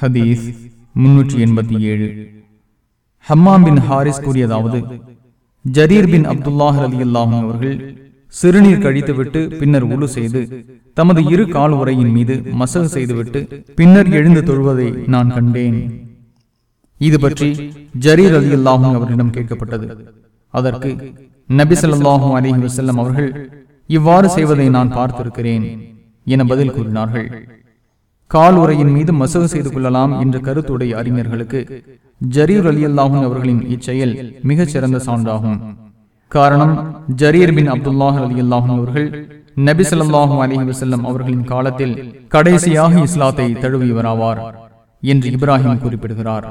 ஹதீஸ் முன்னூற்றி எண்பத்தி ஏழு. ஹம்மாம் பின் ஹாரிஸ் கூறியதாவது ஜரீர் பின் அப்துல்லாஹ் அலி அல்லாஹும் அவர்கள் சிறுநீர் கழித்துவிட்டு பின்னர் உழு செய்து தமது இரு கால் உரையின் மீது மசகு செய்துவிட்டு பின்னர் எழுந்து தொழுவதை நான் கண்டேன். இது பற்றி ஜரீர் அலி அல்லாஹும் அவரிடம் கேட்கப்பட்டது. அதற்கு நபி ஸல்லல்லாஹு அலைஹி வஸல்லம் அவர்கள் இவ்வாறு செய்வதை நான் பார்த்திருக்கிறேன் என பதில் கூறினார்கள். கால் உரையின் மீது மசகு செய்து கொள்ளலாம் என்ற கருத்துடைய அறிஞர்களுக்கு ஜரீர் அலி அல்லாஹும் அவர்களின் இச்செயல் மிகச் சிறந்த சான்றாகும். காரணம் ஜரீர் பின் அப்துல்லாஹ் அலி அல்லாஹும் அவர்கள் நபி ஸல்லல்லாஹு அலி வசல்லம் அவர்களின் காலத்தில் கடைசியாக இஸ்லாத்தை தழுவியவராவார் என்று இப்ராஹிம் குறிப்பிடுகிறார்.